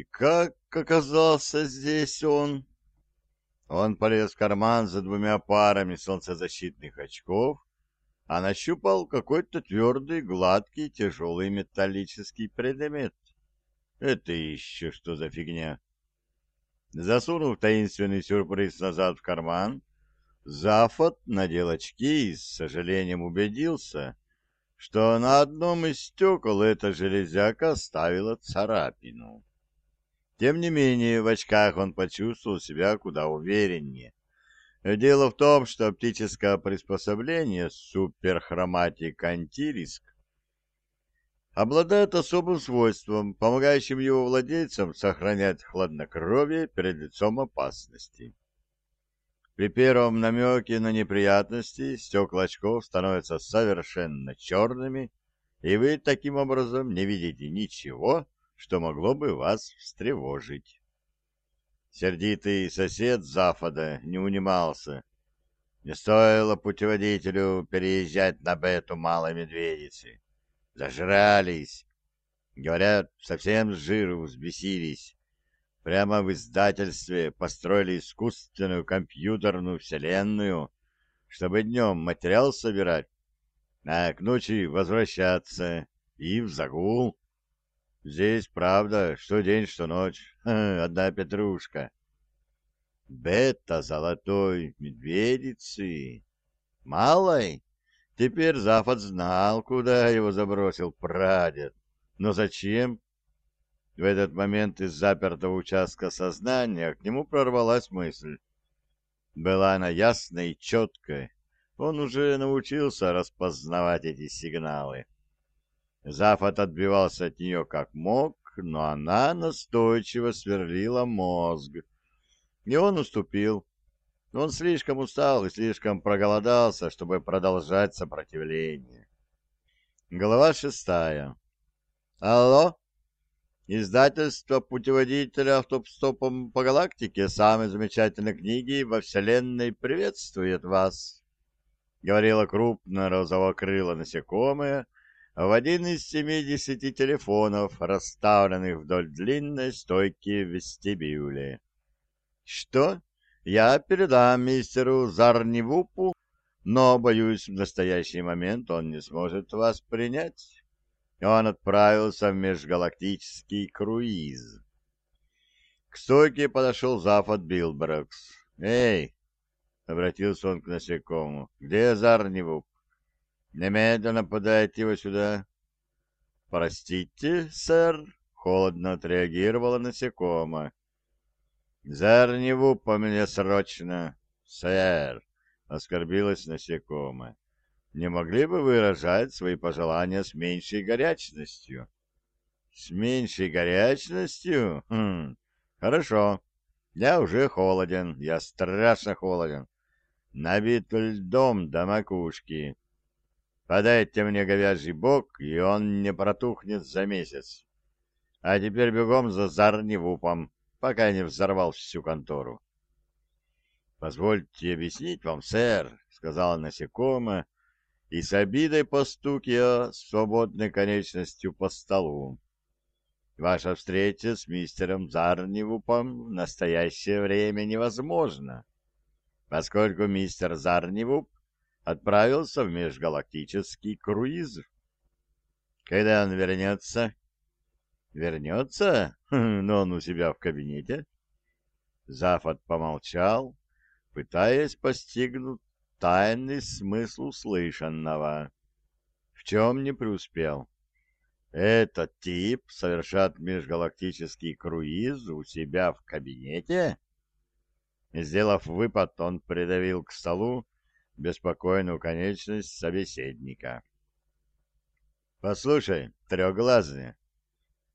И как оказался здесь он? Он полез в карман за двумя парами солнцезащитных очков, а нащупал какой-то твердый, гладкий, тяжелый металлический предмет. Это еще что за фигня? Засунув таинственный сюрприз назад в карман, Зафот надел очки и с сожалением убедился, что на одном из стекол эта железяка оставила царапину. Тем не менее, в очках он почувствовал себя куда увереннее. Дело в том, что оптическое приспособление суперхроматик антириск обладает особым свойством, помогающим его владельцам сохранять хладнокровие перед лицом опасности. При первом намеке на неприятности стекла очков становятся совершенно черными, и вы таким образом не видите ничего, что могло бы вас встревожить. Сердитый сосед Зафода не унимался. Не стоило путеводителю переезжать на бету Малой Медведицы. Зажрались. Говорят, совсем с жиру взбесились. Прямо в издательстве построили искусственную компьютерную вселенную, чтобы днем материал собирать, а к ночи возвращаться и в загул. Здесь, правда, что день, что ночь, одна петрушка. Бета золотой медведицы. Малой? Теперь Запад знал, куда его забросил прадед. Но зачем? В этот момент из запертого участка сознания к нему прорвалась мысль. Была она ясной и четкой. Он уже научился распознавать эти сигналы. Зафот отбивался от нее как мог, но она настойчиво сверлила мозг. И он уступил. Он слишком устал и слишком проголодался, чтобы продолжать сопротивление. Глава шестая. «Алло?» Издательство путеводителя автостопом по галактике самой замечательной книги во Вселенной приветствует вас, — говорила крупно розовокрыло насекомое в один из семидесяти телефонов, расставленных вдоль длинной стойки в вестибюле. — Что? Я передам мистеру Зарнивупу, но, боюсь, в настоящий момент он не сможет вас принять он отправился в межгалактический круиз. К стойке подошел Зафот Билбракс. «Эй!» — обратился он к насекомому. «Где Зарнивуп? Немедленно подайте его сюда». «Простите, сэр?» — холодно отреагировала насекомое. «Зарнивуп по мне срочно!» «Сэр!» — оскорбилась насекомое не могли бы выражать свои пожелания с меньшей горячностью? С меньшей горячностью? Хм, хорошо. Я уже холоден, я страшно холоден. Набит льдом до макушки. Подайте мне говяжий бок, и он не протухнет за месяц. А теперь бегом за Зарнивупом, пока не взорвал всю контору. — Позвольте объяснить вам, сэр, — сказала насекомое, — и с обидой постукивая свободной конечностью по столу. Ваша встреча с мистером Зарнивупом в настоящее время невозможна, поскольку мистер Зарнивуп отправился в межгалактический круиз. Когда он вернется? Вернется? Но он у себя в кабинете. Зафот помолчал, пытаясь постигнуть тайный смысл услышанного. В чем не преуспел? Этот тип совершает межгалактический круиз у себя в кабинете? Сделав выпад, он придавил к столу беспокойную конечность собеседника. «Послушай, трехглазый,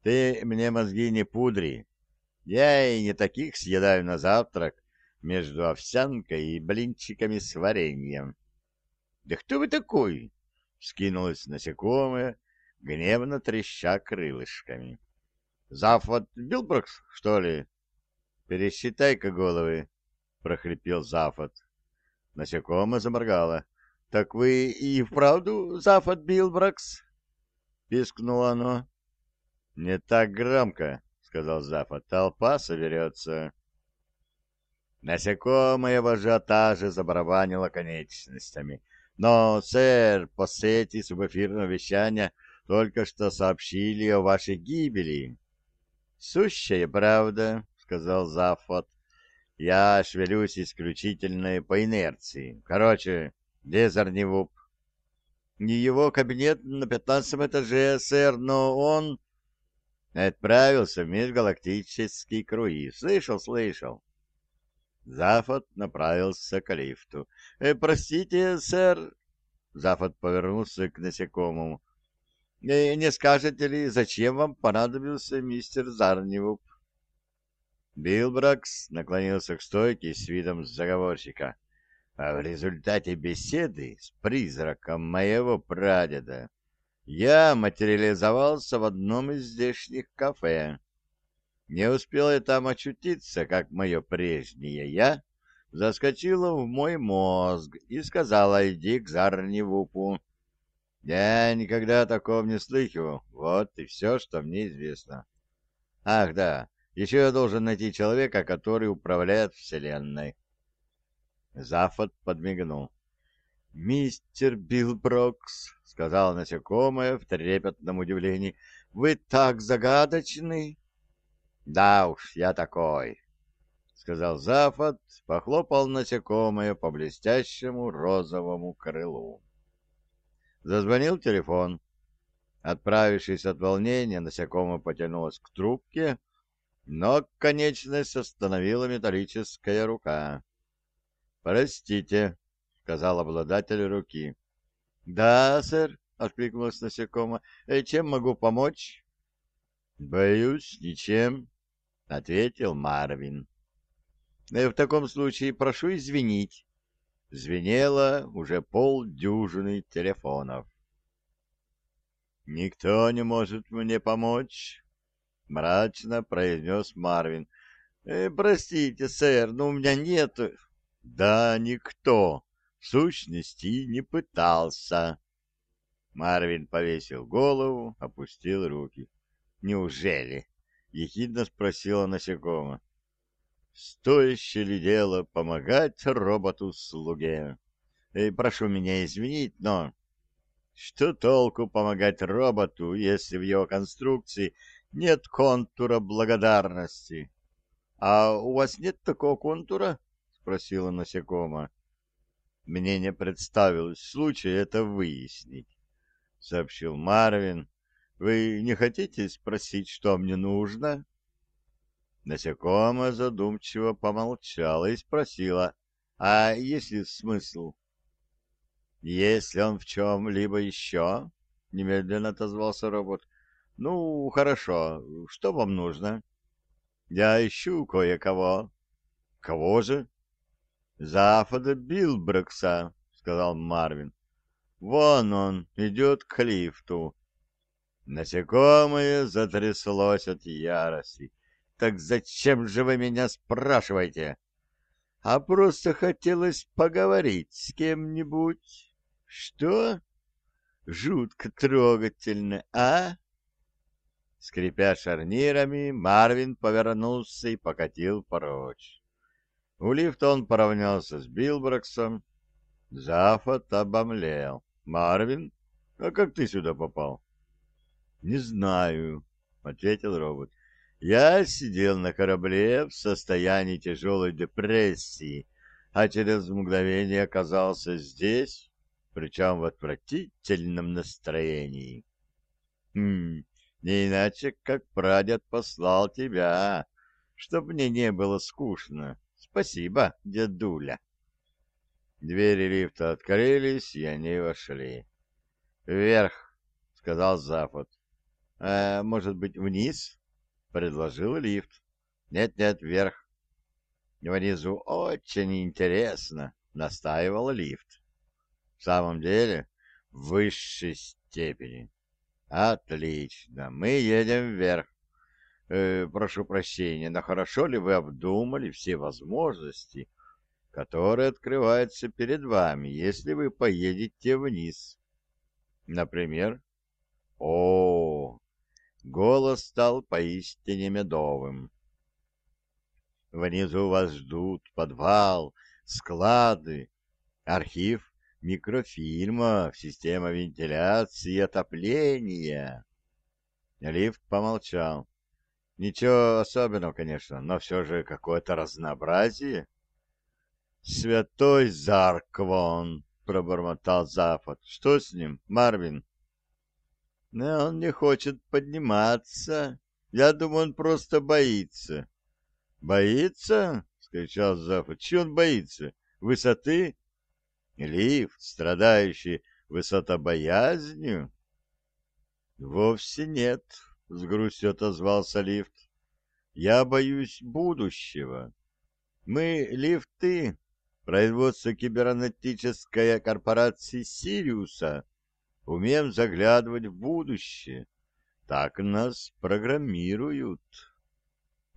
ты мне мозги не пудри. Я и не таких съедаю на завтрак, между овсянкой и блинчиками с вареньем. — Да кто вы такой? — вскинулось насекомое, гневно треща крылышками. — Зафод Библброкс, что ли? — Пересчитай-ка головы, — прохрипел Зафод. Насекомое заморгало. — Так вы и вправду Зафод Библброкс? — пискнуло оно. — Не так громко, — сказал Зафод. Толпа соберется. Насекомое в ажиотаже забарабанило конечностями. Но, сэр, по сети субэфирного вещания только что сообщили о вашей гибели. Сущая правда, сказал Зафот. Я шевелюсь исключительно по инерции. Короче? Не его кабинет на пятнадцатом этаже, сэр, но он отправился в межгалактический круиз. Слышал, слышал. Зафот направился к лифту. «Э, «Простите, сэр...» Зафот повернулся к насекомому. «Э, «Не скажете ли, зачем вам понадобился мистер Зарнивуп?» Билбракс наклонился к стойке с видом заговорщика. А в результате беседы с призраком моего прадеда я материализовался в одном из здешних кафе. Не успел я там очутиться, как мое прежнее «я» заскочило в мой мозг и сказала «иди к Зарнивупу». Я никогда о таком не слыхивал, вот и все, что мне известно. Ах, да, еще я должен найти человека, который управляет Вселенной. Зафот подмигнул. «Мистер Билл Брокс», — сказал насекомое в трепетном удивлении, — «вы так загадочны». «Да уж, я такой», — сказал Зафот, похлопал насекомое по блестящему розовому крылу. Зазвонил телефон. Отправившись от волнения, насекомое потянулось к трубке, но конечность остановила металлическая рука. «Простите», — сказал обладатель руки. «Да, сэр», — откликнулось насекомое, «Э, чем могу помочь?» «Боюсь, ничем», — ответил Марвин. «Э, «В таком случае прошу извинить». Звенело уже полдюжины телефонов. «Никто не может мне помочь», — мрачно произнес Марвин. «Э, «Простите, сэр, но у меня нет...» «Да никто, в сущности, не пытался». Марвин повесил голову, опустил руки. «Неужели?» — ехидно спросила насекомое. «Стоящее ли дело помогать роботу-слуге? Э, прошу меня извинить, но...» Что толку помогать роботу, если в его конструкции нет контура благодарности. — А у вас нет такого контура? — спросила насекомо. — Мне не представилось случая это выяснить, — сообщил Марвин. — Вы не хотите спросить, что мне нужно? Насекомое задумчиво помолчала и спросила, — А есть ли смысл? — Если он в чем-либо еще? — немедленно отозвался робот. «Ну, хорошо. Что вам нужно?» «Я ищу кое-кого». «Кого же?» «Зафода Билбрекса», — сказал Марвин. «Вон он, идет к лифту». Насекомое затряслось от ярости. «Так зачем же вы меня спрашиваете?» «А просто хотелось поговорить с кем-нибудь». «Что?» «Жутко трогательно, а?» Скрипя шарнирами, Марвин повернулся и покатил прочь. У лифта он поравнялся с Билбраксом. Зафот обомлел. «Марвин, а как ты сюда попал?» «Не знаю», — ответил робот. «Я сидел на корабле в состоянии тяжелой депрессии, а через мгновение оказался здесь, причем в отвратительном настроении». «Хм, не иначе, как прадед послал тебя, чтоб мне не было скучно. Спасибо, дедуля. Двери лифта открылись, и они вошли. «Вверх», — сказал Запад. «А, может быть, вниз?» — предложил лифт. «Нет-нет, вверх». «Внизу очень интересно», — настаивал лифт. «В самом деле, в высшей степени». Отлично, мы едем вверх. Э, прошу прощения, но хорошо ли вы обдумали все возможности, которые открываются перед вами, если вы поедете вниз? Например? О, Голос стал поистине медовым. Внизу вас ждут подвал, склады, архив микрофильмов, система вентиляции и отопления. Лифт помолчал. Ничего особенного, конечно, но все же какое-то разнообразие. «Святой Зарквон!» — пробормотал Запад. «Что с ним, Марвин?» «Но он не хочет подниматься. Я думаю, он просто боится». «Боится?» — скричал Запад. «Чего он боится? Высоты?» «Лифт, страдающий высотобоязнью?» «Вовсе нет», — с грустью отозвался лифт. «Я боюсь будущего. Мы, лифты, производство кибернетической корпорации «Сириуса», умеем заглядывать в будущее. Так нас программируют».